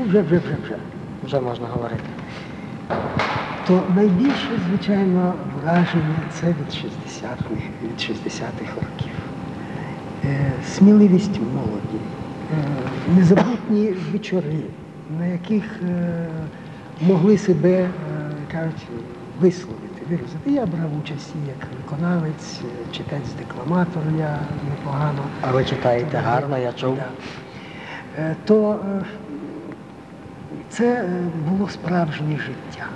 ну вже, вже, вже, вже. Вже можна говорити. То найбільше, звичайно, враження це від 60-х, від 60-х років. Е, сміливість молоді, е, незабутні вечори, на яких е, могли себе, е, кажуть, висловити, виразити. Я брав участь як виконавець, е, читець-декламатор, я непогано. А ви читаєте гарно, я чув. Да. Е, То е, це е, було справжнє життя,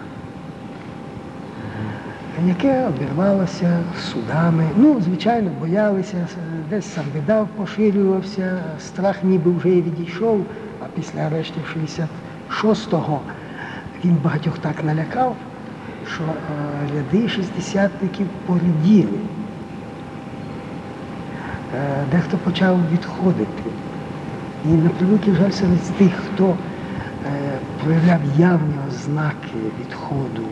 яке обірвалося судами. Ну, звичайно, боялися, десь сам видав, поширювався, страх ніби вже і відійшов, а після арештів 66-го він багатьох так налякав, що е, ряди шістдесятників поріділи. Е, Дехто почав відходити. І на превеликий жаль серед тих, хто е, проявляв явні ознаки відходу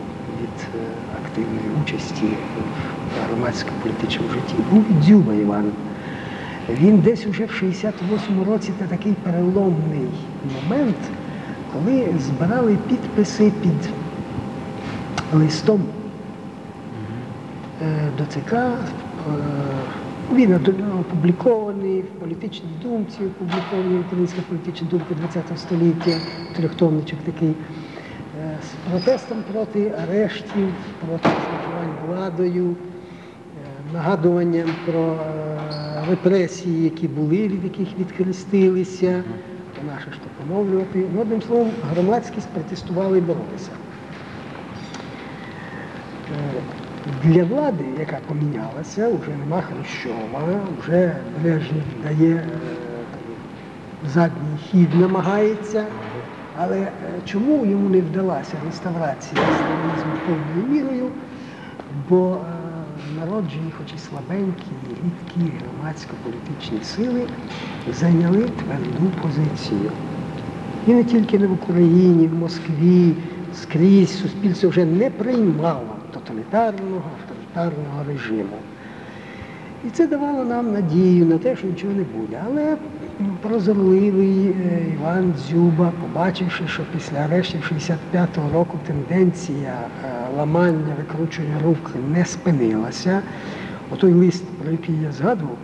від е, активної участі в громадському політичному житті, був Дзюба Іван. Він десь уже в 68-му році це такий переломний момент, коли збирали підписи під листом е, до ЦК. Він опублікований в політичній думці, опублікований Українська політична думка ХХ століття, трьохтомничок такий, е, з протестом проти арештів, проти зловживань владою, е, нагадуванням про е, репресії, які були, від яких відхрестилися, наше ж то поновлювати. Ну, одним словом, громадськість протестувала і боролися. Для влади, яка помінялася, вже нема Хрущова, вже Брежнєв дає е, задній хід, намагається. Але е, чому йому не вдалася реставрація сталінізму повною мірою? Бо е, народжені, хоч і слабенькі, рідкі громадсько-політичні сили зайняли тверду позицію. І не тільки не в Україні, в Москві, скрізь суспільство вже не приймало тоталітарного, авторитарного режиму. І це давало нам надію на те, що нічого не буде. Але ну, прозорливий е, Іван Дзюба, побачивши, що після арештів 65-го року тенденція е, ламання, викручування рук не спинилася, отой лист, про який я згадував,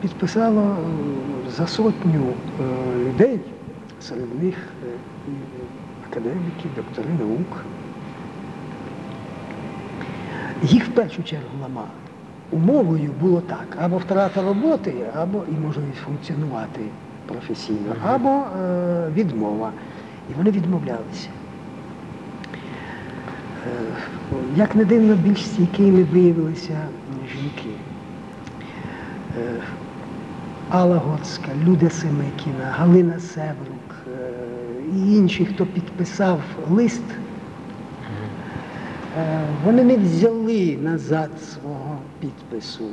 підписало е, за сотню людей, серед них академіки, доктори наук. Їх в першу чергу ламали. Умовою було так, або втрата роботи, або і можливість функціонувати професійно, або е, відмова. І вони відмовлялися. Е, як не дивно, більш стійкими виявилися жінки. Е, Алла Гоцька, Люда Семикіна, Галина Севрук е, і інші, хто підписав лист, вони не взяли назад свого підпису.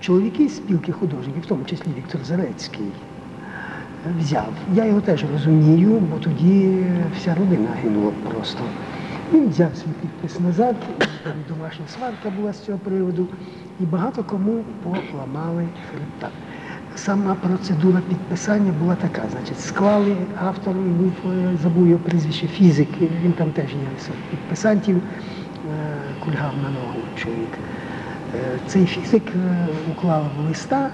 Чоловіки з спілки художників, в тому числі Віктор Зарецький, е, взяв. Я його теж розумію, бо тоді вся родина гинула просто. Він взяв свій підпис назад, домашня сварка була з цього приводу, і багато кому поламали хребта. Сама процедура підписання була така, значить, склали автор, був, е, забув його прізвище, фізик, він там теж є серед підписантів, е, кульгав на ногу чоловік. Е, Цей фізик уклав листа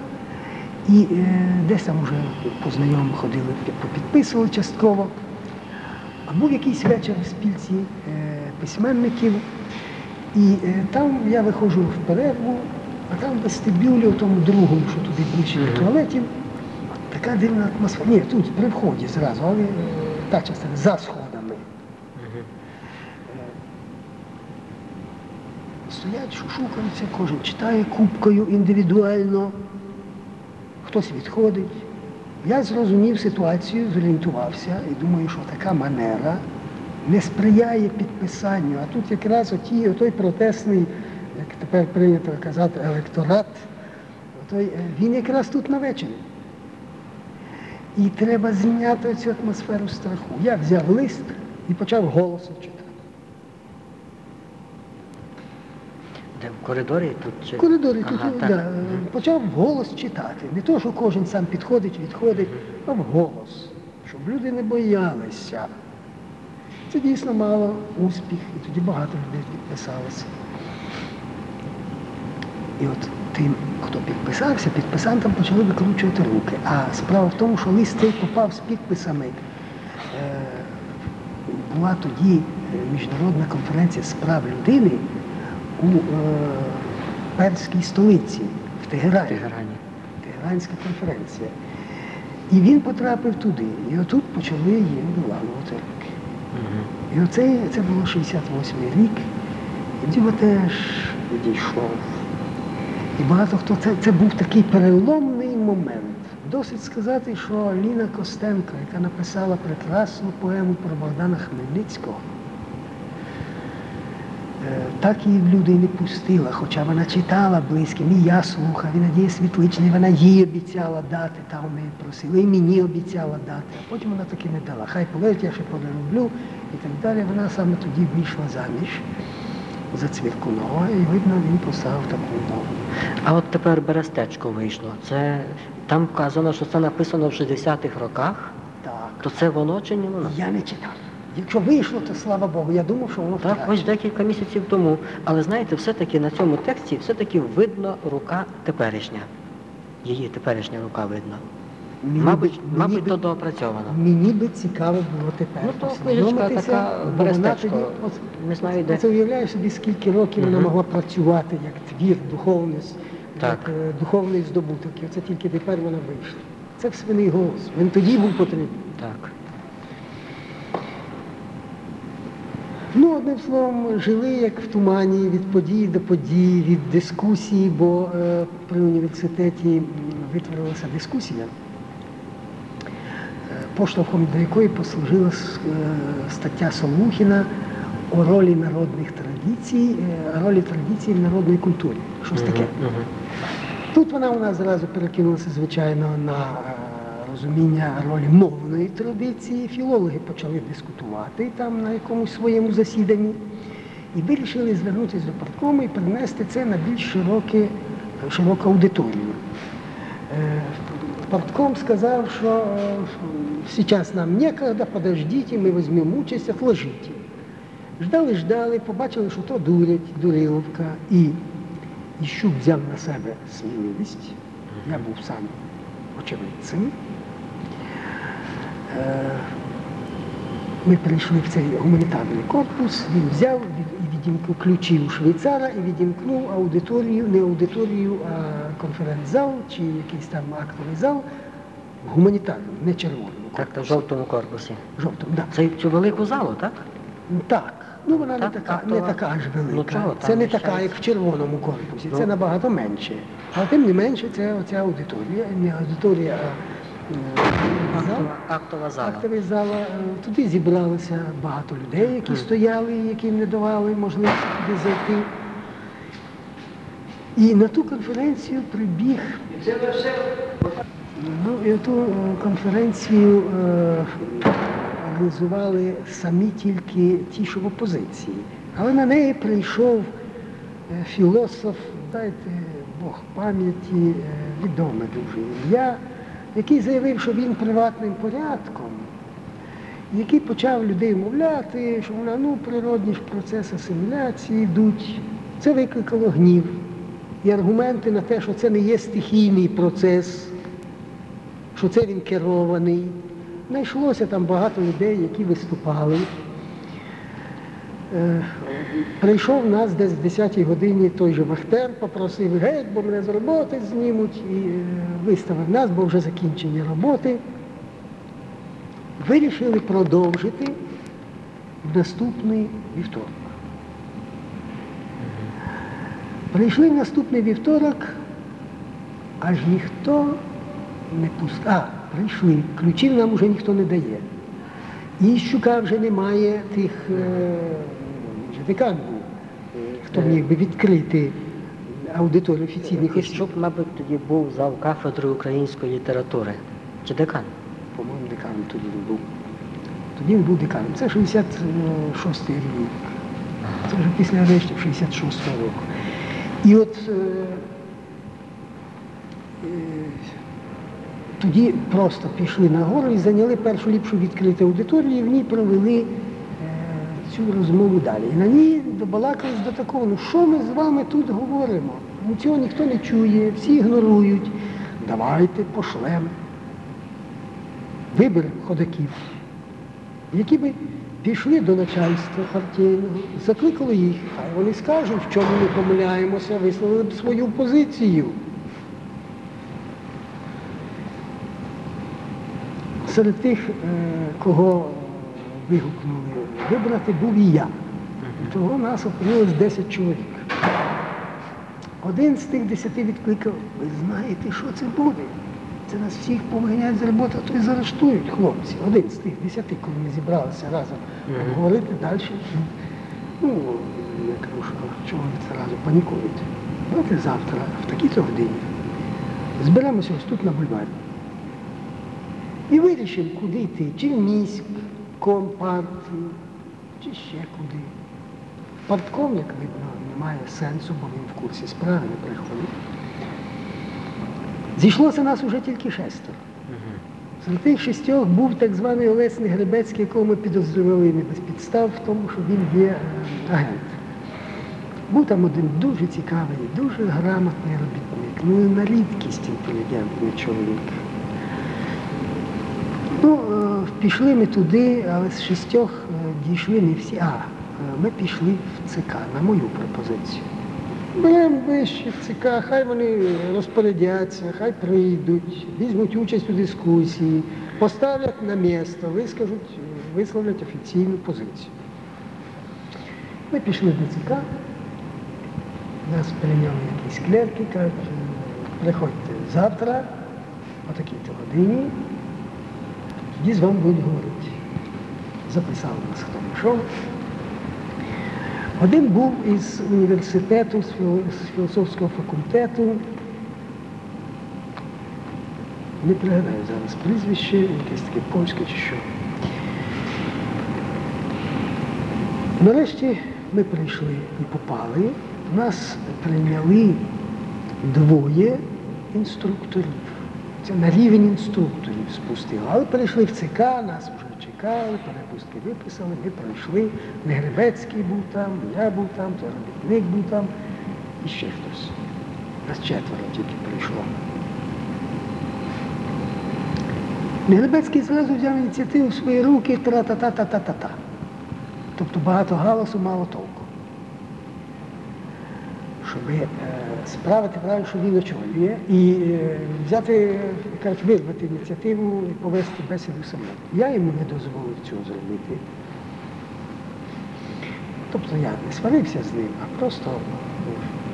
і десь там вже по знайомим ходили, попідписували частково. А був якийсь вечір в спілці е, письменників, і там я виходжу в перерву, а там в вестибюлі, у тому другому, що туди ближче до туалетів, така дивна атмосфера. Ні, тут при вході зразу, але е, та частина за сходами. Е, Стоять, шушукаються, кожен читає кубкою індивідуально, хтось відходить. Я зрозумів ситуацію, зорієнтувався і думаю, що така манера не сприяє підписанню. А тут якраз оті, той протестний, як тепер прийнято казати, електорат, отой, е, він якраз тут на вечорі. І треба зняти цю атмосферу страху. Я взяв лист і почав голосом читати. Де в коридорі тут чи? В коридорі тут Ага, да, так. е, почав вголос читати. Не то, що кожен сам підходить, відходить, а вголос. Щоб щоб люди не боялися. Це дійсно мало успіх, і тоді багато людей підписалося. І от тим, хто підписався, підписантам почали викручувати руки. А справа в тому, що лист цей попав з підписами. Е, була тоді е, міжнародна конференція з прав людини у е, перській столиці в Тегерані. Тегерані. Тегеранська конференція. І він потрапив туди. І отут почали їм виламувати руки. І оце це було 68-й рік, і Діма теж відійшов. І багато хто це, це був такий переломний момент. Досить сказати, що Ліна Костенко, яка написала прекрасну поему про Богдана Хмельницького, е, так її в люди не пустила, хоча вона читала близьким, і я слухав, і Надія Світлична, вона їй обіцяла дати, там неї просили, і мені обіцяла дати, а потім вона таки не дала. Хай полетить, я ще перероблю і так далі. Вона саме тоді вийшла заміж за Цвіркунова, і видно, він поставив таку умову. А от тепер Берестечко вийшло. Це там вказано, що це написано в 60-х роках. Так. То це воно чи не воно? Я не читав. Якщо вийшло, то слава Богу. Я думав, що воно Так, втрачено. ось декілька місяців тому. Але знаєте, все-таки на цьому тексті все-таки видно рука теперішня. Її теперішня рука видно. Мені мабуть, би- мабуть, мені би- то доопрацьовано. Мені би цікаво було тепер. Ну, то книжечка така тоді- Не знаю, де. Це уявляєш собі, скільки років вона могла працювати як твір, духовний, Так. як е, духовний здобуток. І оце тільки тепер вона вийшла. Це в свиний голос. Він тоді був потрібен. Так. Ну, одним словом, жили як в тумані від події до події, від дискусії, бо е, при університеті витворилася дискусія, поштовхом до якої послужила е, стаття Солухіна о ролі народних традицій, е, ролі традицій в народній культурі. Щось таке. Тут вона у нас зразу перекинулася, звичайно, на е, розуміння ролі мовної традиції. Філологи почали дискутувати там на якомусь своєму засіданні і вирішили звернутися до парткому і принести це на більш широке, широку аудиторію. Партком сказав, що сейчас нам некогда, подождите, ми візьмемо участь, отложите. Ждали, ждали, побачили, що то дурять, дуриловка. І Іщук взяв на себе сміливість. Я був сам очевидцем. Е, Ми прийшли в цей гуманітарний корпус, він взяв відімкнув ключі у швейцара і відімкнув аудиторію, не аудиторію, а конференц-зал чи якийсь там актовий зал гуманітарному, не червоному. Так, в жовтому корпусі. Жовтому, так. Це цю велику залу, так? Так. Ну вона не така, так, не така аж велика. Ну, чого, це не така, як в червоному корпусі, це Ну. набагато менше. Але тим не менше, це оця аудиторія, не аудиторія, а. Актова, актова зала. Актовий зала. Е, Туди зібралося багато людей, які стояли, яким не давали можливості туди зайти. І на ту конференцію прибіг. Ну, і ту е, конференцію е, організували самі тільки ті, що в опозиції. Але на неї прийшов філософ, дайте Бог пам'яті, відоме дуже ім'я, який заявив, що він приватним порядком, який почав людей мовляти, що вона, ну, природні ж процеси асиміляції йдуть. Це викликало гнів. І аргументи на те, що це не є стихійний процес, що це він керований. Знайшлося там багато людей, які виступали. Е, Прийшов нас десь в 10-й годині той же Вахтер, попросив геть, бо мене з роботи знімуть, і е, виставив нас, бо вже закінчені роботи. Вирішили продовжити в наступний вівторок. Прийшли в наступний вівторок, аж ніхто не пустив. А, прийшли. Ключів нам вже ніхто не дає. Іщука вже немає тих, е, декан був, хто міг би відкрити аудиторію офіційних осіб. Щоб, мабуть, тоді був зал кафедри української літератури. Чи декан? По-моєму, деканом тоді він був. Тоді він був деканом. Це 66-й рік. Це вже після арештів 66-го року. І от е, е, тоді просто пішли на гору і зайняли першу ліпшу відкриту аудиторію, і в ній провели цю розмову далі. І на ній добалакались до такого, ну що ми з вами тут говоримо? Цього ніхто не чує, всі ігнорують. Давайте пошлемо. Вибір ходаків, які би пішли до начальства партійного, закликали їх, хай вони скажуть, в чому ми помиляємося, висловили б свою позицію. Серед тих, е, кого вигукнули вибрати, був і я. Того нас опинилось 10 чоловік. Один з тих десяти відкликав, ви знаєте, що це буде? Це нас всіх помганять з роботи, а то й заарештують хлопці. Один з тих десяти, коли ми зібралися разом говорити далі. Ну, я кажу, що чого ви це разом панікуєте? Давайте завтра, в такій-то годині, зберемося ось тут на бульварі. І вирішимо, куди йти, чи в міськ, компартію, чи ще куди. Як видно, немає сенсу, бо він в курсі справи не приходить. Зійшлося нас уже тільки шестеро. Серед тих шістьох був так званий Олесний Гребецький, якого ми підозрювали не без підстав в тому, що він є е, агент. Був там один дуже цікавий, дуже грамотний робітник, ну на рідкість інтелігентний чоловік. Ну, е, пішли ми туди, але з шістьох е, дійшли не всі. А, е, ми пішли в ЦК на мою пропозицію. Беремо вище в ЦК, хай вони розпорядяться, хай прийдуть, візьмуть участь у дискусії, поставлять на місто, вискажуть, висловлять офіційну позицію. Ми пішли до ЦК, нас прийняли якісь клерки, кажуть, «Е, приходьте завтра, о такій-то годині, тоді з вами будуть говорити. Записали нас, хто прийшов. Один був із університету, з філософського факультету. Не пригадаю зараз прізвище, якесь таке польське чи що. Нарешті ми прийшли і попали. Нас прийняли двоє інструкторів. Це на рівень інструкторів спустили. Але перейшли в ЦК, нас вже чекали, перепустки виписали, ми пройшли. Негребецький був там, я був там, то робітник був там і ще хтось. Нас четверо тільки прийшло. Негребецький зразу взяв ініціативу в свої руки тра-та-та-та-та-та-та. Тобто багато галасу, мало толку. Щоб е, справити правильно, що він очолює, і е, взяти, кажуть, вирвати ініціативу і повести бесіду самому. Я йому не дозволив цього зробити. Тобто я не сварився з ним, а просто е,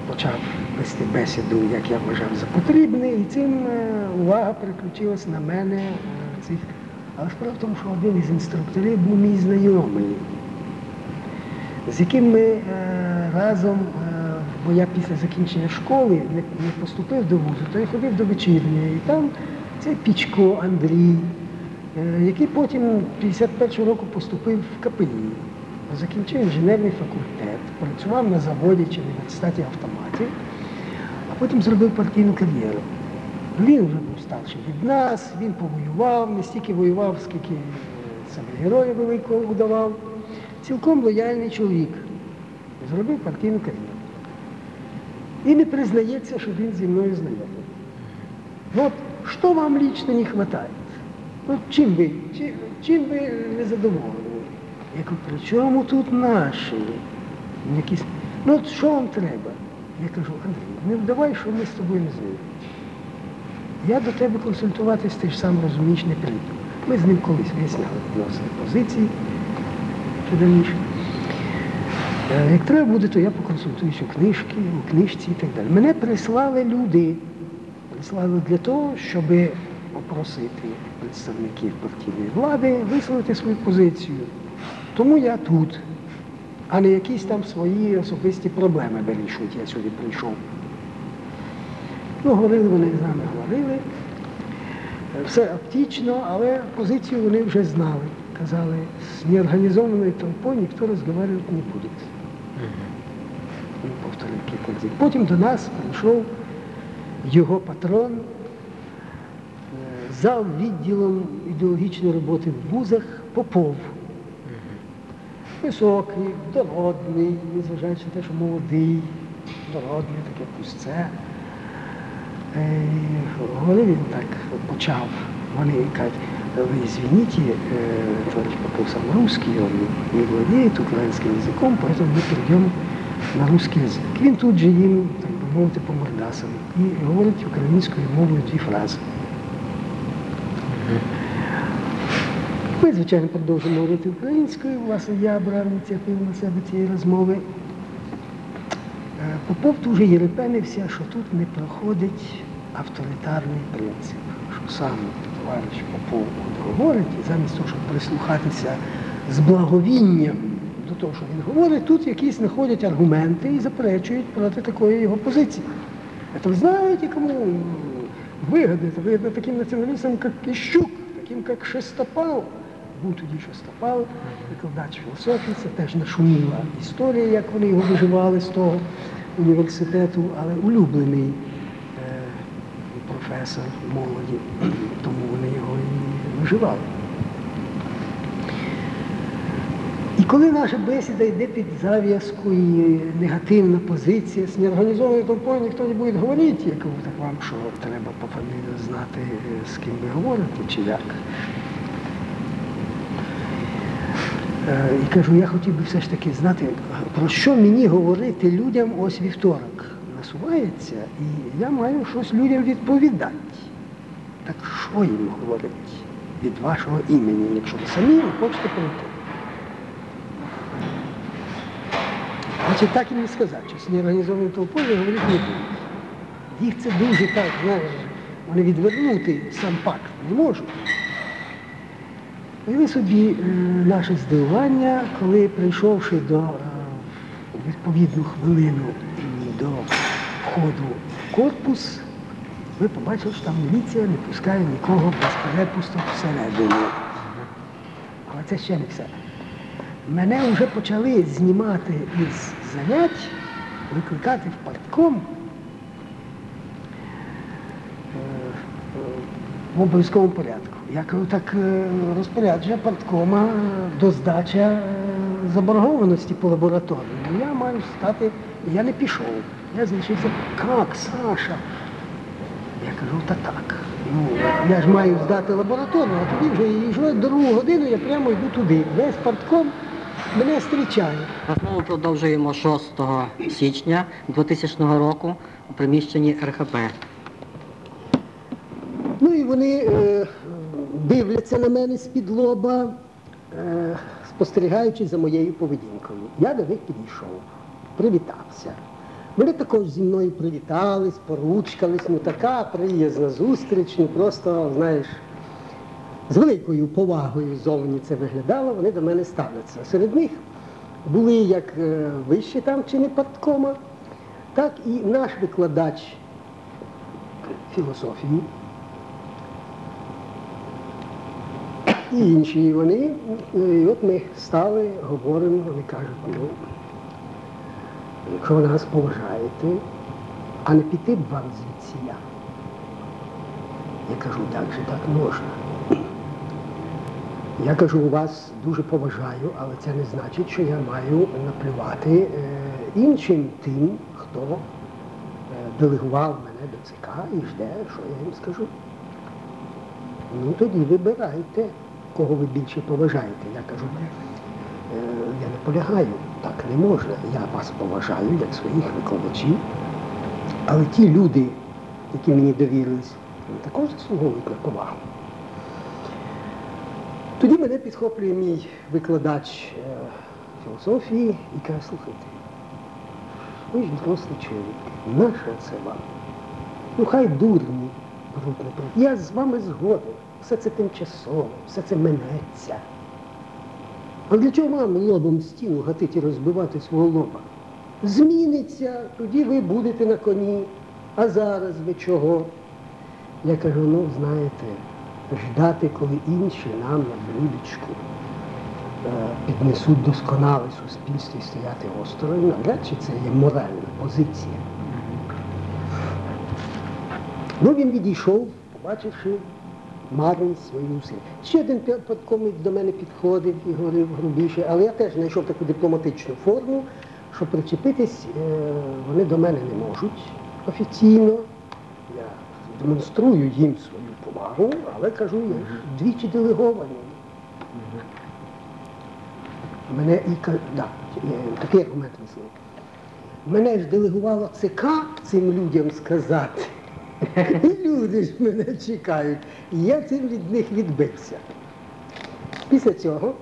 почав вести бесіду, як я вважав за потрібне, і цим е, увага переключилась на мене. Цих. Але справа в тому, що один із інструкторів був мій знайомий, з яким ми разом, бо я після закінчення школи не, поступив до вузу, то я ходив до вечірньої. І там цей Пічко Андрій, е, який потім 51-го року поступив в КПІ, закінчив інженерний факультет, працював на заводі чи в університеті автоматів, а потім зробив партійну кар'єру. Він вже був старший від нас, він повоював, не стільки воював, скільки е, себе героя великого удавав. Цілком лояльний чоловік. Зробив партійну кар'єру. І не признається, що він зі мною знайомий. Ну, От що вам лично не вистачає? Ну, чим ви, чим, чим ви не задоволені? Я кажу, при чому тут наші? Якісь... Ну от що вам треба? Я кажу, Андрій, не вдавай, що ми з тобою не знайомі. Я до тебе консультуватись, ти ж сам розумієш, не прийду. Ми з ним колись виясняли відносини позиції чи Як треба буде, то я поконсультуюсь у книжки, у книжці і так далі. Мене прислали люди, прислали для того, щоб попросити представників партійної влади висловити свою позицію. Тому я тут, а не якісь там свої особисті проблеми вирішують. Я сюди прийшов. Ну, говорили вони з нами, говорили. Е, Все оптично, але позицію вони вже знали. Казали, з неорганізованою толпою ніхто розмовляти не буде Він повторив кілька разів. Потім до нас прийшов його патрон, зав відділом ідеологічної роботи в вузах Попов. Високий, дородний, незважаючи на те, що молодий, дородний, таке пусце. Е, Говорив він так, почав. Вони кажуть, вы извините, э, товарищ Попов сам русский, он не владеет украинским языком, поэтому мы перейдем на русский язик. Він тут же їм, так би мовити, по мордасам і говорить українською мовою дві фрази. Ми, звичайно, продовжуємо говорити українською. Власне, я брав ініціативу на себе цієї розмови. Е, Попов дуже єрепенився, що тут не проходить авторитарний принцип, що сам товариш Попов говорить, і замість того, щоб прислухатися з благовінням до того, що він говорить, тут якісь знаходять аргументи і заперечують проти такої його позиції. Это вы знаете, кому выгоды? Это выгодно таким националистам, как Ищук, таким, как Шестопал. Був тоді Шестопал, викладач філософії, це теж нашуміла історія, як вони його виживали з того університету, але улюблений е, професор молоді, тому вони його і виживали. Коли наша бесіда йде під зав'язку і негативна позиція з неорганізованою толпою, ніхто не буде говорити, я так вам що треба по фамілії знати, е, з ким ви говорите, чи як. Е, І кажу, я хотів би все ж таки знати, про що мені говорити людям ось вівторок насувається, і я маю щось людям відповідати. Так що їм говорити від вашого імені, якщо ви самі не хочете прийти? Значить, так і сказати, що з неорганізованою толпою говорити не буду. Їх це дуже так, знаєш, вони відвернути сам факт не можуть. Уяви собі е, наше здивування, коли прийшовши до е, відповідну хвилину до входу в корпус, ви побачили, що там міліція не пускає нікого без перепусток всередину. Але це ще не все. Мене вже почали знімати із занять, викликати в партком. Е, е, в обов'язковому порядку. Я кажу, так е, розпорядження парткома до здача заборгованості по лабораторії. Ну, Я маю стати, я не пішов. Я залишився, як, Саша? Я кажу, та так. Ну, я ж маю здати лабораторію, а тоді вже їжджу другу годину, я прямо йду туди. Весь партком мене зустрічає. Розмову продовжуємо 6 січня 2000 року у приміщенні РХП. Ну і вони е, дивляться на мене з-під лоба, е, спостерігаючи за моєю поведінкою. Я до них підійшов, привітався. Вони також зі мною привітались, поручкались, ну така приязна зустріч, ну просто, знаєш, з великою повагою зовні це виглядало, вони до мене ставляться. Серед них були як е, вищі там чини парткома, так і наш викладач філософії. І інші вони, і от ми стали, говоримо, вони кажуть, ну, якщо ви нас поважаєте, а не піти б вам звідсіля. Я кажу, як же так можна? Я кажу, у вас дуже поважаю, але це не значить, що я маю наплювати е, іншим тим, хто е, делегував мене до ЦК і жде, що я їм скажу. Ну тоді вибирайте, кого ви більше поважаєте. Я кажу, «Е, я не полягаю, так не можна. Я вас поважаю як своїх викладачів. Але ті люди, які мені довірились, вони також заслуговують на повагу. Тоді мене підхоплює мій викладач е, філософії і каже, слухайте, ви ж дорослий чоловік, наше це вам? Ну хай дурні беруть на працю. Я з вами згоден. Все це тимчасово, все це минеться. А для чого вам лобом стіну гатити і розбивати свого лоба? Зміниться, тоді ви будете на коні. А зараз ви чого? Я кажу, ну знаєте, ждати, коли інші нам на блюдечку е, піднесуть досконале суспільство і стояти осторонь, навряд чи це є моральна позиція. Ну, він відійшов, побачивши марність свої зусилля. Ще один пі- до мене підходив і говорив грубіше, але я теж знайшов таку дипломатичну форму, що причепитись е, вони до мене не можуть офіційно. Я демонструю їм свою повагу, але кажу, я ж двічі делегований. Мене і да, е, такий аргумент висловив. Мене ж делегувало ЦК цим людям сказати. І люди ж мене чекають. Я цим від них відбився. Після цього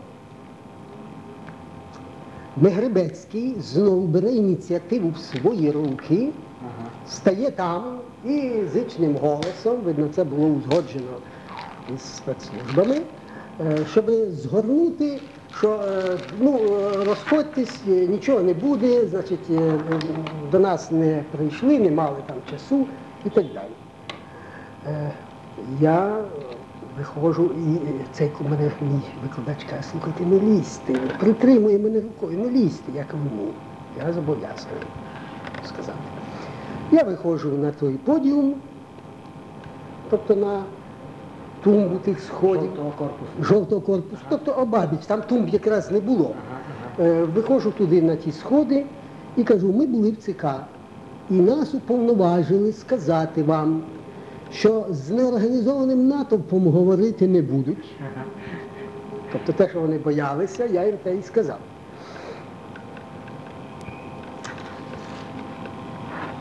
Мегребецький знову бере ініціативу в свої руки, стає там і зичним голосом, видно, це було узгоджено із спецслужбами, е, щоб згорнути, що е, ну, е, розходьтесь, нічого не буде, значить, до нас не прийшли, не мали там часу і так далі. Я виходжу, і цей мене мій викладач каже, слухайте, не лізьте, притримує мене рукою, не лізьте, я кажу, ні. Я зобов'язаний сказати. Я виходжу на той подіум, тобто на тумбу тих сходів Жовтого корпусу. жовтого корпусу, тобто обабіч, там тумб якраз не було. Е, Виходжу туди на ті сходи і кажу, ми були в ЦК, і нас уповноважили сказати вам, що з неорганізованим натовпом говорити не будуть. Тобто те, що вони боялися, я їм те і сказав.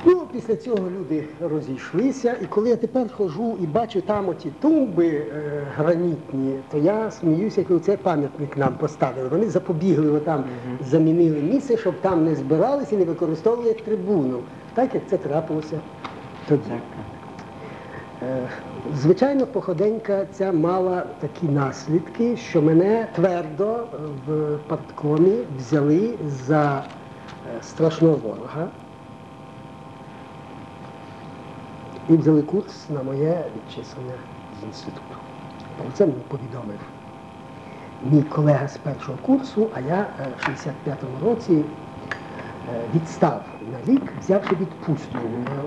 Ну, після цього люди розійшлися, і коли я тепер ходжу і бачу там оті тумби е, гранітні, то я сміюся, коли це пам'ятник нам поставили. Вони запобігли, отам замінили місце, щоб там не збиралися і не використовували як трибуну, так як це трапилося тоді. Е, Звичайно, походенька ця мала такі наслідки, що мене твердо в парткомі взяли за е, страшного ворога і взяли курс на моє відчислення з інституту. Про це мені повідомив мій колега з першого курсу, а я е, в 65-му році е, відстав на рік, взявши відпустку.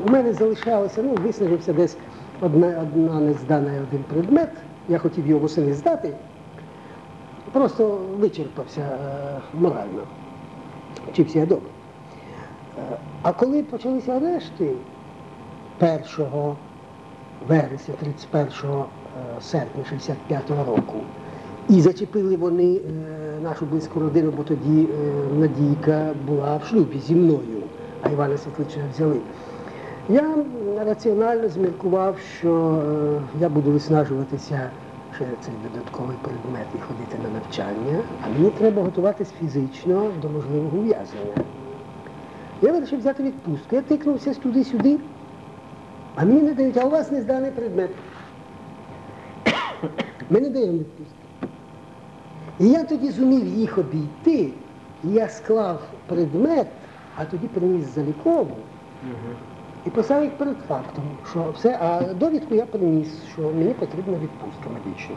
У мене залишалося, ну, виснажився десь одна, одна не здана і один предмет. Я хотів його восени здати, просто вичерпався е, морально. Вчився я добре. А коли почалися арешти 1 вересня 31 е, серпня 65-го року, і зачепили вони е, нашу близьку родину, бо тоді е, Надійка була в шлюбі зі мною, а Івана Світлича взяли. Я раціонально зміркував, що я буду виснажуватися ще цей додатковий предмет і ходити на навчання, а мені треба готуватись фізично до можливого ув'язнення. Я вирішив взяти відпустку. Я тикнувся туди-сюди, а мені не дають, а у вас не зданий предмет. Ми не даємо відпустки. І я тоді зумів їх обійти, і я склав предмет, а тоді приніс залікову і поставив їх перед фактом, що все, а довідку я приніс, що мені потрібна відпустка медична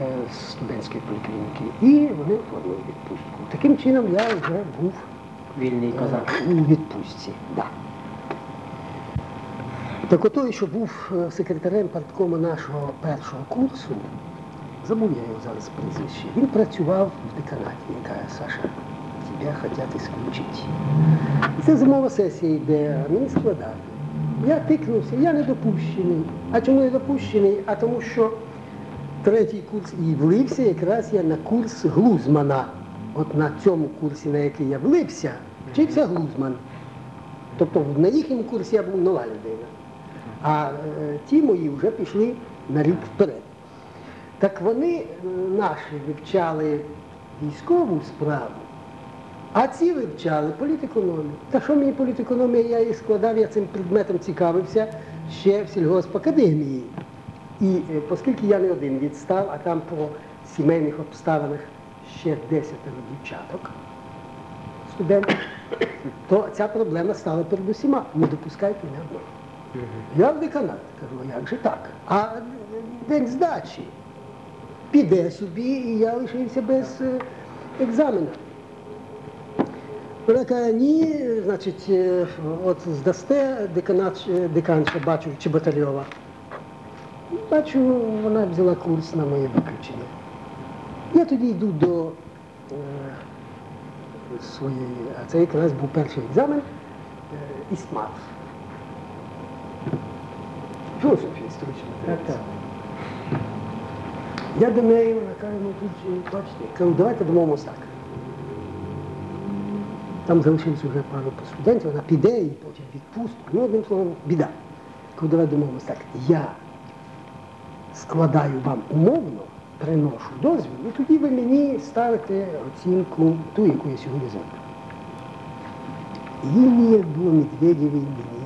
е, з студентської поліклініки. І вони оформили відпустку. Таким чином я вже був Вільний козак. Е, У відпустці, да. Так отой, що був е, секретарем парткому нашого першого курсу, забув я його зараз прізвище, він працював в деканаті. Він каже, Саша, тебе хочуть исключити. І це зимова сесія йде, а мені складати. Я тикнувся, я не допущений. А чому не допущений? А тому що третій курс і влився якраз я на курс Глузмана. От на цьому курсі, на який я влився, вчився Глузман. Тобто на їхньому курсі я був нова людина. А е, ті мої вже пішли на рік вперед. Так вони е, наші вивчали військову справу, а ці вивчали політекономію. Та що мені політекономія, я її складав, я цим предметом цікавився ще в сільгоспакадемії. І е, оскільки я не один відстав, а там по сімейних обставинах ще десятеро дівчаток, студентів, то ця проблема стала перед усіма. Не допускайте мене одного. Я деканат, кажу, як же так? А день здачі піде собі, і я лишився без е, екзамена. Вона каже, ні, значить, е, от здасте деканат, е, деканша, бачу, Чеботарьова. бачу, вона взяла курс на моє виключення. Я тоді йду до е, своєї, а це якраз був перший екзамен е, ІСТМАТ. Філософія історична. Так. Я до неї, вона каже, ну тут бачите, кажу, давайте домовимося так. Там залишилось вже пару студентів, вона піде і потім відпустку. Ну, одним словом, біда. Кажу, давай домовимося так. Я складаю вам умовно, приношу дозвіл, і тоді ви мені ставите оцінку ту, яку я сьогодні зроблю. Їй ніяк було Медведєвій мені.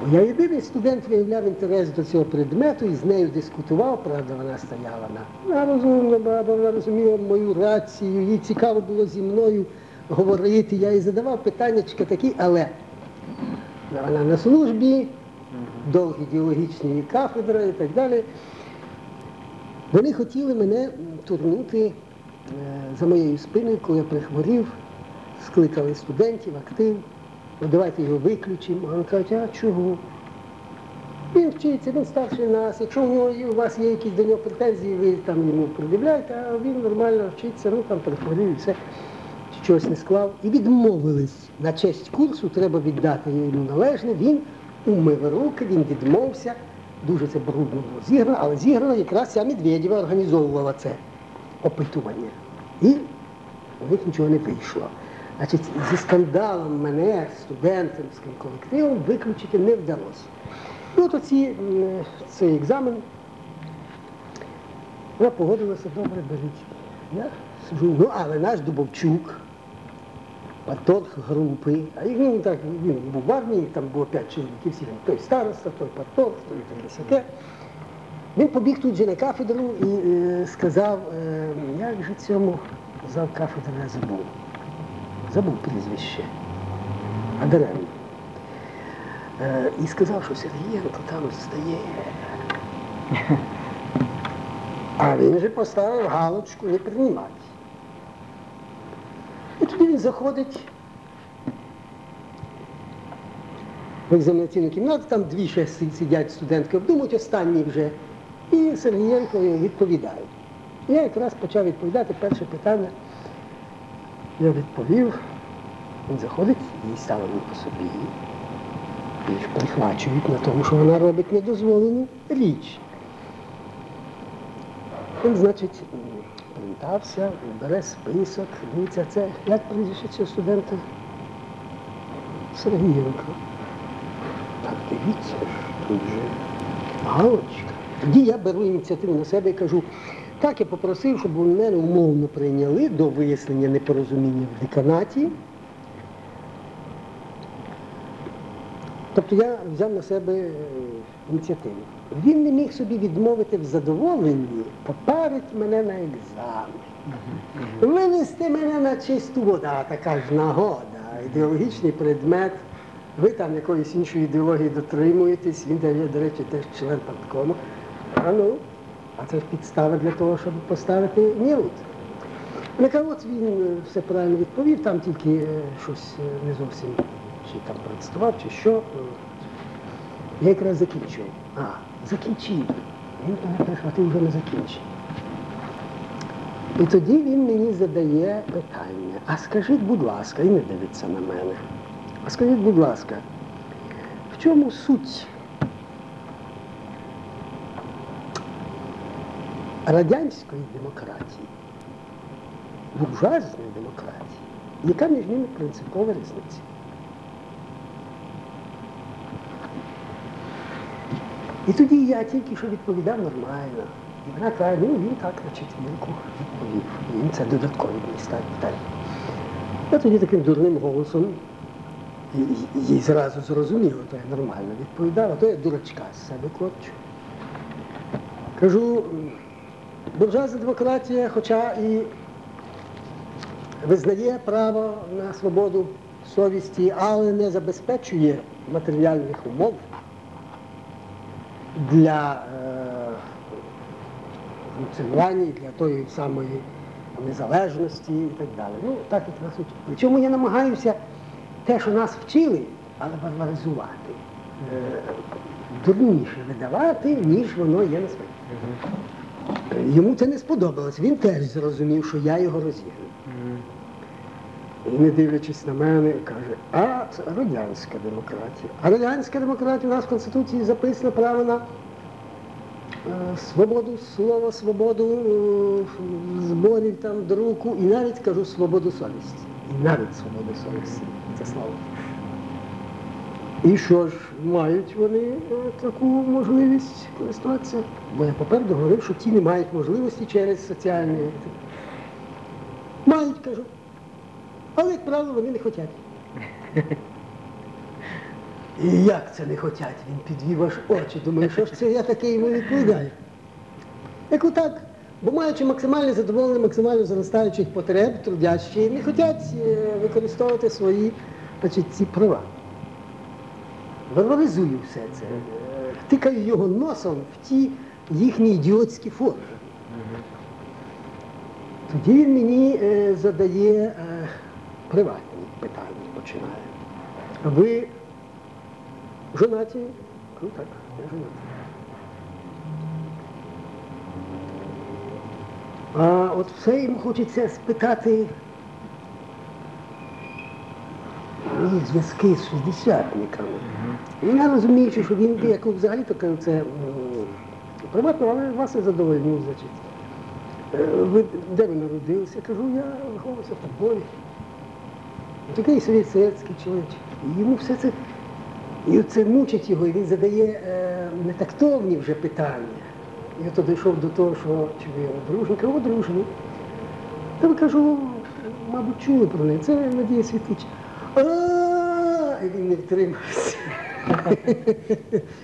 Бо я єдиний студент виявляв інтерес до цього предмету і з нею дискутував, правда, вона стояла на вона розумна баба, вона розуміла мою рацію, їй цікаво було зі мною говорити. Я їй задавав питаннячка такі, але вона на службі, довгі ідеологічні кафедри і так далі. Вони хотіли мене турнути е, за моєю спиною, коли я прихворів, скликали студентів, актив. Ну, давайте його виключимо. Він каже, а чого? Він вчиться, він старший нас. Якщо у нього у вас є якісь до нього претензії, ви там йому пред'являєте, а він нормально вчиться, ну там перехворів і все, щось не склав. І відмовились. На честь курсу треба віддати йому належне. Він умив руки, він відмовився. Дуже це брудно було зіграно, але зіграно якраз ця Медведєва організовувала це опитування. І у них нічого не вийшло. Значить, зі скандалом мене, студентським колективом, виключити не вдалося. І от оці, цей екзамен, вона погодилася, добре, беріть. Я сижу, ну, але наш Дубовчук, парторг групи, а він так, він був в армії, там було п'ять чоловіків, всі той староста, той парторг, той сяке. Він побіг тут же на кафедру і е, сказав, е, як же цьому зав кафедри я забув. Забув прізвище. А даремно. Е, і сказав, що Сергієнко там стає. А він же поставив галочку не приймати. І тоді він заходить в екзаменаційну кімнату, там дві ще сидять студентки, обдумують останні вже. І Сергієнко відповідає. Я якраз почав відповідати перше питання. Я відповів, він заходить і ставить по собі. І прихвачують на тому, що вона робить недозволену річ. Він, значить, м, привітався, бере список, дивиться, це як прізвище цього студента? Сергієнко. Так, дивіться, тут же галочка. Тоді я беру ініціативу на себе і кажу, так я попросив, щоб мене умовно прийняли до вияснення непорозуміння в деканаті. Тобто я взяв на себе е, ініціативу. Він не міг собі відмовити в задоволенні, попарить мене на екзамен. Винести мене на чисту воду, така ж нагода, ідеологічний предмет. Ви там якоїсь іншої ідеології дотримуєтесь, він дає, до речі, теж член парткому. А ну, а це підстава для того, щоб поставити нірут. Нехай от він е, все правильно відповів, там тільки е, щось е, не зовсім чи там представав, чи що. Я якраз закінчив. А, закінчив. Він мене прихватив вже на закінчення. І тоді він мені задає питання, а скажіть, будь ласка, і не дивиться на мене. А скажіть, будь ласка, в чому суть радянської демократії, буржуазної демократії? Яка між ними принципова різниця? І тоді я тільки що відповідав нормально. І вона каже, ну він так на четвірку відповів. Він це додаткові ставить питання. Я тоді таким дурним голосом їй зразу зрозуміло, то я нормально відповідав, а то я дурачка з себе корчу. Кажу, буржуазна демократія, хоча і визнає право на свободу совісті, але не забезпечує матеріальних умов для е, функціонування для тої самої незалежності і так далі. Ну, так якраз учить. Причому я намагаюся те, що нас вчили, але варваризувати. Е, дурніше видавати, ніж воно є насправді. Йому це не сподобалось. Він теж зрозумів, що я його розігнав. І не дивлячись на мене, каже, а радянська демократія. А радянська демократія у нас в Конституції записано право на е, свободу слова, свободу е, зборів, там, друку і навіть кажу свободу совісті. І навіть свободу совісті. Це слово. І що ж, мають вони е, таку можливість користуватися? Бо я попереду говорив, що ті не мають можливості через соціальні. Мають, кажу. Але, як правило, вони не хочуть. І як це не хочуть? Він підвів аж очі. Думаю, що ж це я таке йому відповідаю. Як отак, бо маючи максимальне задоволення, максимально зростаючих потреб, трудящі, не хочуть е, використовувати свої значить, ці права. Валоризую все це. Тикаю його носом в ті їхні ідіотські форми. Тоді він мені е, задає е, приватні питання, починає. Ви жонаті? Ну так, я женатий. А от все йому хочеться спитати мої зв'язки з шістдесятниками. І Я розуміючи, що він як взагалі то це приватно, але вас не задовольнив, значить. Е, Ви де ви народилися? Я кажу, я виховувався в Тамбові. Такий совєтський чоловік. І йому все це. І це мучить його, і він задає е, нетактовні вже питання. І от дійшов до того, що чи ви одружені? Кажу, одружені. Та я кажу, мабуть, чули про неї. Це Надія Світлич. Не втримався.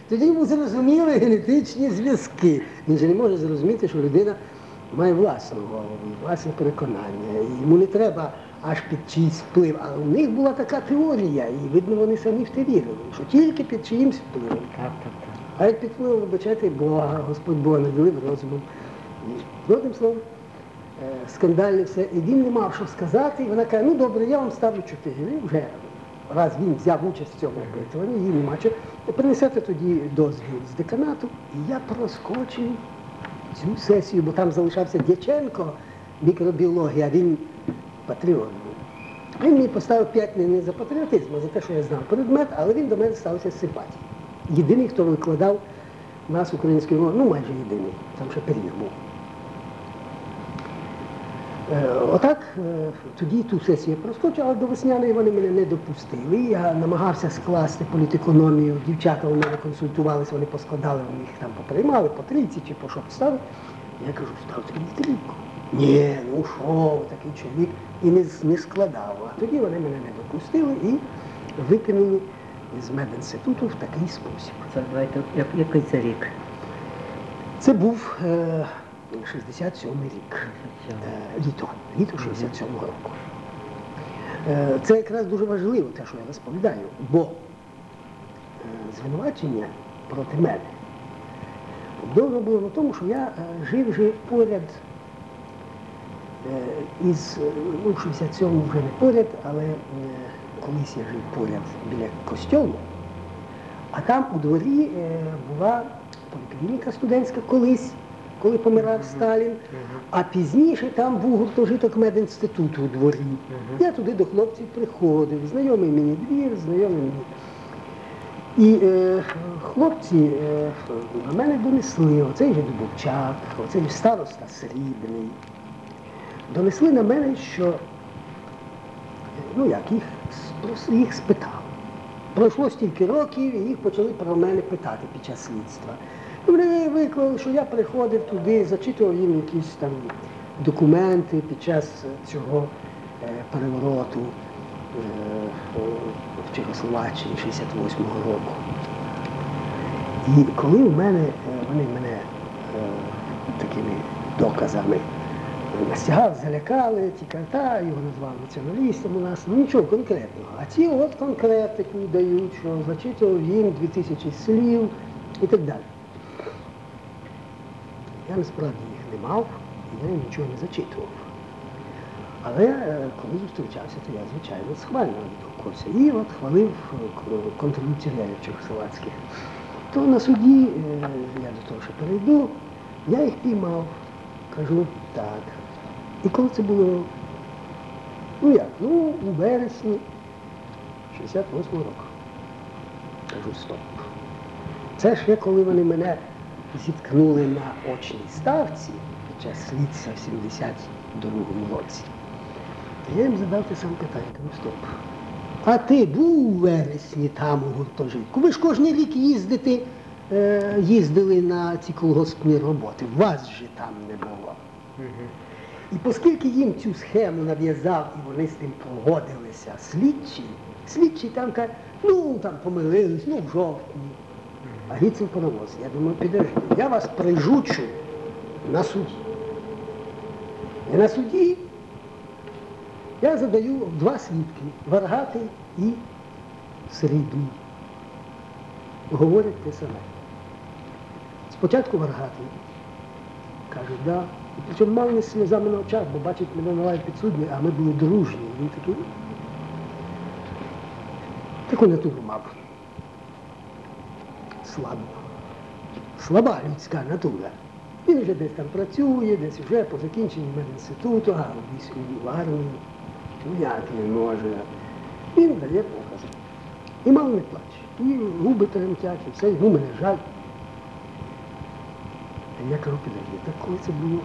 Тоді йому зрозуміли генетичні зв'язки. Він же не може зрозуміти, що людина має власну голову, власне переконання. Йому не треба аж під чийсь вплив. А у них була така теорія, і видно, вони самі в те вірили, що тільки під чиїмсь впливом. Так, так, так. А як під впливом, вибачайте, Бога, Господь Бога наділив розумом. І, одним словом, е, скандальне все. І він не мав що сказати. І вона каже, ну добре, я вам ставлю чотири. Вже раз він взяв участь в цьому опитуванні, їй нема чого. Принесете тоді дозвіл з деканату. І я проскочив цю сесію, бо там залишався Дяченко, мікробіологія, він патріот був. Він мені поставив п'ять не, не за патріотизм, а за те, що я знав предмет, але він до мене ставився з симпатії. Єдиний, хто викладав нас українською мовою, ну майже єдиний, там ще пиріг був. Е, Отак е, тоді ту сесію я проскочив, але до весняної вони мене не допустили. Я намагався скласти політекономію. Дівчата у мене консультувалися, вони поскладали, вони їх там поприймали по трійці чи по що поставили. Я кажу, ставте мені трійку. Ні, ну що, такий чоловік. І не, не складав. А тоді вони мене не допустили і викинули з медінституту в такий спосіб. Це давайте, як, який це рік? Це був е, 67-й рік. Е, літо, літо 67-го року. Е, Це якраз дуже важливо, те, що я розповідаю, бо е, звинувачення проти мене побудовано було на тому, що я жив же поряд із, ну, 67-му вже не поряд, але колись я жив поряд біля костьолу, а там у дворі була поліклініка студентська колись, коли помирав Сталін. А пізніше там був гуртожиток медінституту у дворі. Я туди до хлопців приходив, знайомий мені двір, знайомий мені. І е, хлопці е, на мене донесли, оцей же Дубовчак, оцей же староста Срібний. Донесли на мене, що ну як, їх, їх спитали. Пройшло стільки років, і їх почали про мене питати під час слідства. Вони виклали, що я приходив туди, зачитував їм якісь там документи під час цього е, перевороту е, в Чехословаччині 68-го року. І коли в мене, е, вони мене такими доказами настягали, залякали, ті карта, його назвали націоналістом у нас, ну нічого конкретного. А ці от конкретику дають, що зачитував їм 2000 слів і так далі. Я насправді їх не мав, і я їм нічого не зачитував. Але е, коли зустрічався, то я, звичайно, схвально відгукувався. І от хвалив е, к- контрреволюціонерів чехословацьких. То на суді, е, я до того ще перейду, я їх піймав. Кажу, так. І коли це було? Ну як? Ну, у вересні 68 року. Кажу, стоп. Це ще коли вони мене зіткнули на очній ставці під час слідства в 72-му році. Я їм задав те саме питання, кажу, стоп. А ти був у вересні там у гуртожитку? Ви ж кожен рік їздите, е, їздили на ці колгоспні роботи. Вас же там не було. І оскільки їм цю схему нав'язав і вони з тим погодилися, слідчі, слідчі там каже, ну там помилились, ну в жовтні. А Гіцин паровоз. Я думаю, підожди, я вас прижучу на суді. І на суді я задаю два свідки Варгатий і Середній. Говорять те саме. Спочатку Варгатий каже, да. І причому мав не сльозами на очах, бо бачить мене на підсудні, а ми були дружні. Він такий. Таку натуру мав. Слабу. Слаба людська натура. Він вже десь там працює, десь вже по закінченні медінституту, а в війську в армії. Ніяк не може. Він дає покази. І мало не плаче. І губи тремтять, і все, йому мене жаль. А я кажу, підожди, так коли це було?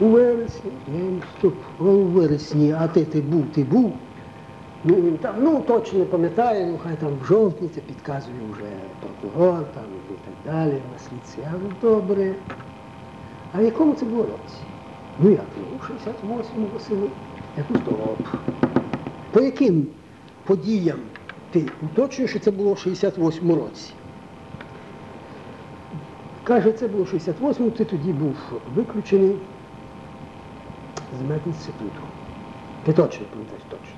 У вересні. Я їм стоп, у вересні, а ти, ти був, ти був. Ну, він там, ну точно не пам'ятаю, ну хай там в жовтні це підказує вже прокурор там і так далі, на слідці. Я говорю, добре. А в якому це було році? Ну як? Ну, у 68-му восени. Я кажу, стоп. По яким подіям ти уточнюєш, що це було в 68-му році? Каже, це було в 68-му, ти тоді був виключений з медінституту. Ти точно пам'ятаєш точно.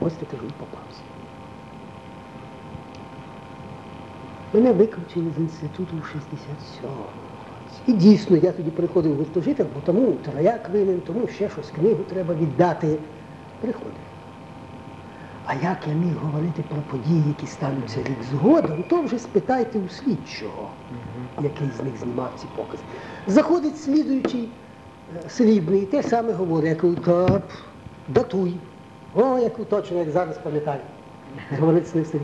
Ось кажу, попався. Мене виключили з інституту в 67-му році. І дійсно, я тоді приходив гуртожиток, бо тому трояк винен, тому ще щось книгу треба віддати. Приходив. А як я міг говорити про події, які стануться рік згодом, то вже спитайте у слідчого, який з них знімав ці покази. Заходить слідуючий е, срібний, те саме говорить, я кажу, так, датуй. О, яку точно, як зараз пам'ятаю. Говорить з.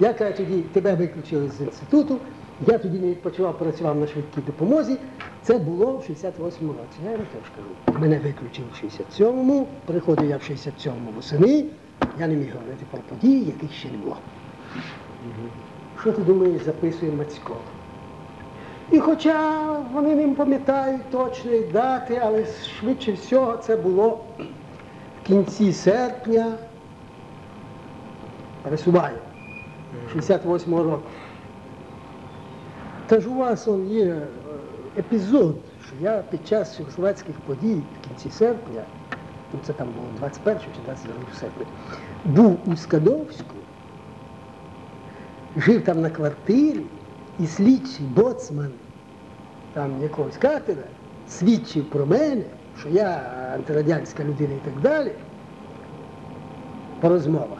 Я кажу, тоді тебе виключили з інституту, я тоді не відпочивав, працював на швидкій допомозі. Це було в 68-му році. Я йому теж кажу. Мене виключили в 67-му, приходив я в 67-му восени, я не міг говорити про події, яких ще не було. Що ти думаєш, записує Мацько? І хоча вони не пам'ятають точної дати, але швидше всього це було кінці серпня, пересуваю, 68-го року. Та ж у вас он є е, епізод, що я під час чехословацьких подій в кінці серпня, ну це там було 21 чи 22 серпня, був у Скадовську, жив там на квартирі, і слідчий боцман там якогось катера свідчив про мене, що я антирадянська людина і так далі, по розмовах.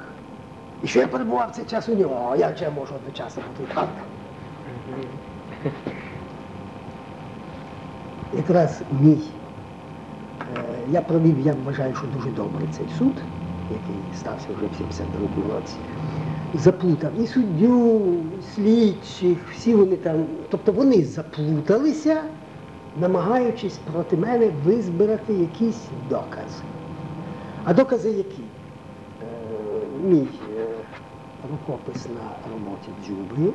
І що я перебував цей час у нього, а я можу одночасно бути там? Якраз мій, е, я провів, я вважаю, що дуже добре цей суд, який стався вже в 72 році, заплутав і суддю, і слідчих, всі вони там, тобто вони заплуталися, намагаючись проти мене визбирати якісь докази. А докази які? Е, Мій е, рукопис на роботі Дзюби.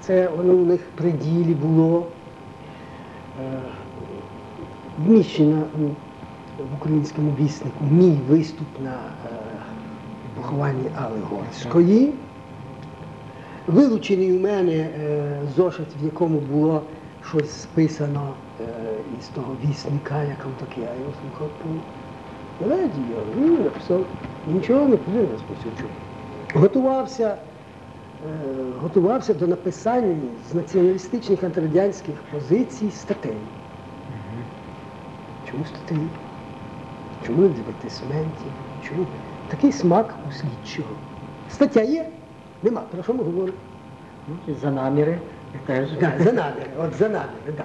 Це воно у них при ділі було. Е, Вміщено в українському віснику мій виступ на е, похованні Алли Горської. Вилучений у мене е, зошит, в якому було щось списано е, із того вісника, як він такий, а його слухав по радіо, він написав, нічого не повинен розповсюджувати. Готувався, е, готувався до написання з націоналістичних антирадянських позицій статей. Чому статей? Чому не дивертисментів? Чому? Такий смак у слідчого. Стаття є? Нема. Про що ми говоримо? Ну, За наміри. Да, за наміри, от за наміри, да.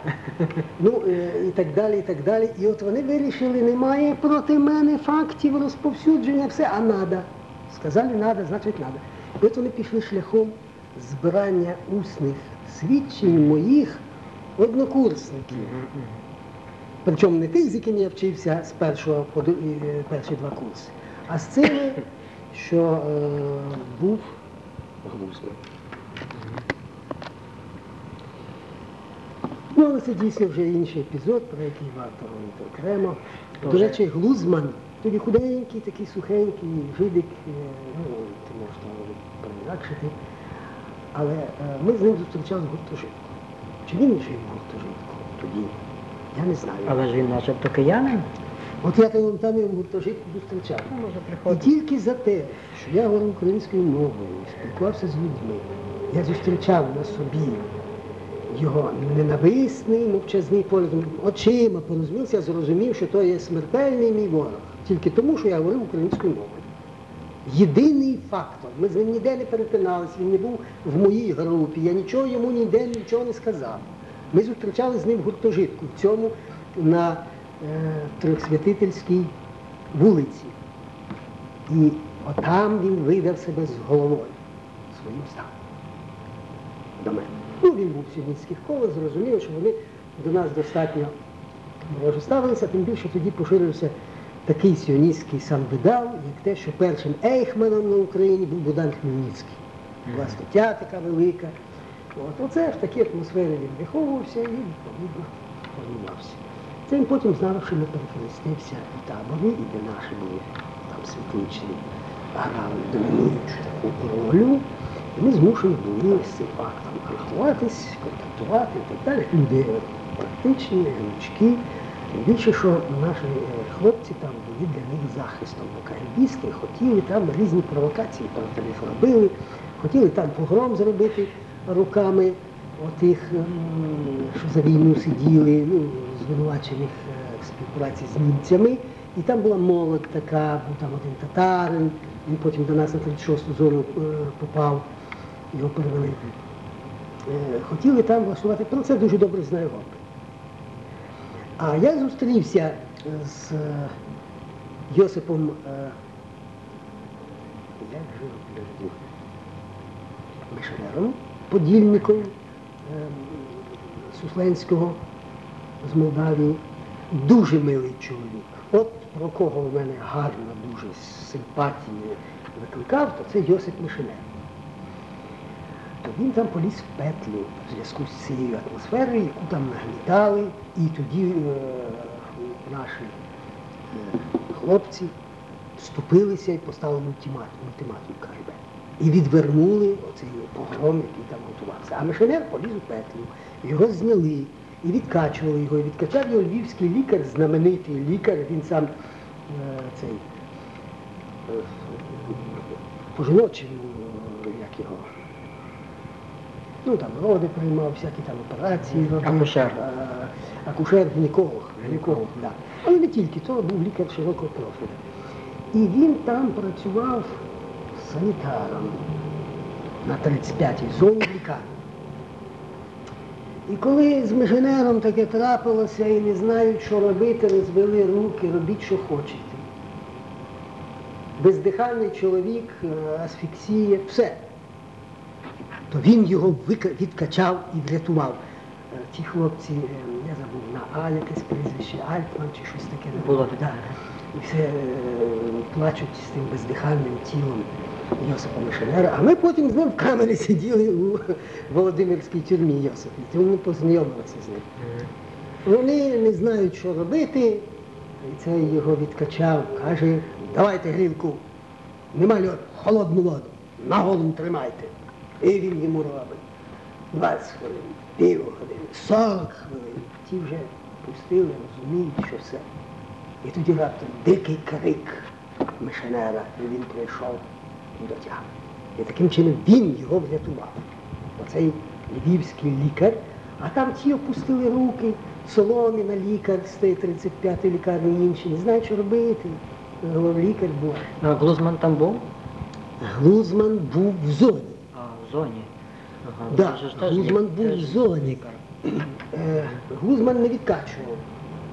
Ну е, і так далі, і так далі. І от вони вирішили, немає проти мене фактів розповсюдження, все, а надо. Сказали, надо, значить надо. І от вони пішли шляхом збирання усних свідчень моїх однокурсників. Причому не тих, з якими я вчився з першого по е, перші два курси, а з цими, що е, був Глузман. Ну, але це дійсно вже інший епізод, про який варто говорити окремо. До речі, Глузман, тоді худенький, такий сухенький, жидик, е, ну, ти можеш там переінакшити. Але е, ми з ним зустрічали гуртожитку. Чи він жив в гуртожитку тоді? Я не знаю. Але ж він начебто киянин. От я там, там його в гуртожитку зустрічав. Ну, може, І тільки за те, що я говорив українською мовою, спілкувався з людьми, я зустрічав на собі його ненависний, мовчазний погляд, очима порозумівся, зрозумів, що то є смертельний мій ворог. Тільки тому, що я говорив українською мовою. Єдиний фактор. Ми з ним ніде не перетиналися, він не був в моїй групі, я нічого йому ніде нічого не сказав. Ми зустрічали з ним гуртожитку, в цьому на е, Трьохсвятительській вулиці. І отам він видав себе з головою своїм станом до мене. Ну, він був в сіоністських колах, зрозуміло, що вони до нас достатньо вороже ставилися, тим більше тоді поширився такий сіоністський самвидав, як те, що першим ейхманом на Україні був Богдан Хмельницький. Була стаття така велика. От, оце в такій атмосфері він виховувався і відповідно формувався. Це він потім знав, що не перехрестився у таборі, і де наші були там світличні, грали домінуючу таку роль. Ми змушені були з цим фактом рахуватись, контактувати і так далі. Люди практичні, гнучки. Більше, що наші е, хлопці там були для них захистом. Бо кагібісти хотіли там різні провокації проти них робили, хотіли там погром зробити руками отих, що за війну сиділи, ну, звинувачених е, в співпраці з німцями. І там була молодь така, був там один татарин, він потім до нас на 36-ту зону е, попав, його перевели. Е, Хотіли там влаштувати, про це дуже добре знає Гопи. А я зустрівся з е, Йосипом, е, як же його Мишелером, подільником Сусленського з Молдавії. Дуже милий чоловік. От про кого в мене гарно дуже симпатії викликав, то це Йосип Мишелер. То він там поліз в петлю в зв'язку з цією атмосферою, яку там нагнітали, і тоді е, наші е, хлопці вступилися і поставили ультиматум, ультиматум КГБ. І відвернули оцей погром, який там готувався. А Мишелер поліз у петлю, його зняли і відкачували його. І відкачав його львівський лікар, знаменитий лікар, він сам е, цей е, по жіночому, як його. Ну там роди приймав, всякі там операції робив. Акушер. Е, Акушер, гінеколог. гінеколог да. Але не тільки, то був лікар широкого профілю. І він там працював санітаром на 35-й зоні лікарні. І коли з Меженером таке трапилося і не знають, що робити, розвели руки, робіть, що хочете. Бездихальний чоловік, е, асфіксія, все. То він його відкачав і врятував. Е, Ті хлопці, е, я забув на А якесь прізвище, Альтман чи щось таке. Було. Да. І все е, плачуть з тим бездихальним тілом Йосипа Мишелера. А ми потім з ним в камері сиділи у Володимирській тюрмі Йосипі. Тому ми познайомилися з ним. Вони не знають, що робити. І цей його відкачав, каже, давайте грілку, нема льоду, холодну воду, на голову тримайте. І він йому робить. 20 хвилин, пів години, 40 хвилин. Ті вже пустили, розуміють, що все. І тоді раптом дикий крик мишенера, і він прийшов до тями. І таким чином він його врятував. Оцей львівський лікар, а там ті опустили руки, Соломіна лікар з тієї 35-ї лікарні інші, не знають, що робити. Лікар був. А Глузман там був? Глузман був в зоні. Зоні. Да, Гузман був в зоні. Е, Гузман не відкачував.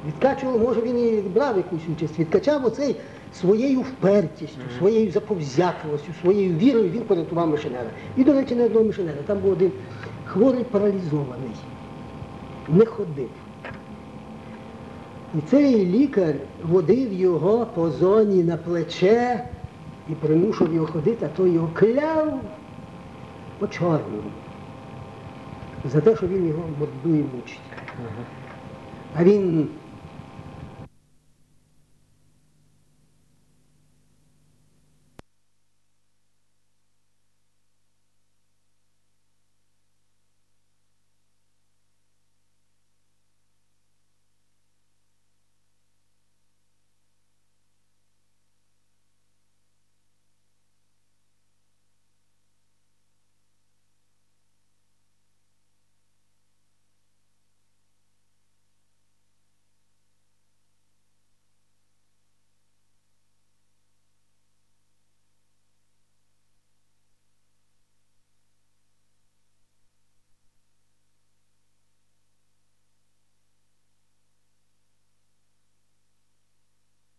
Відкачував, може він і брав якусь участь. Відкачав оцей своєю впертістю, своєю заповзятливостю, своєю вірою він порятував мишенера. І, до речі, не одного мишенера. Там був один хворий паралізований, не ходив. І цей лікар водив його по зоні на плече і примушував його ходити, а той його кляв по чорному. За те, що він його мордує мучить. Ага. А він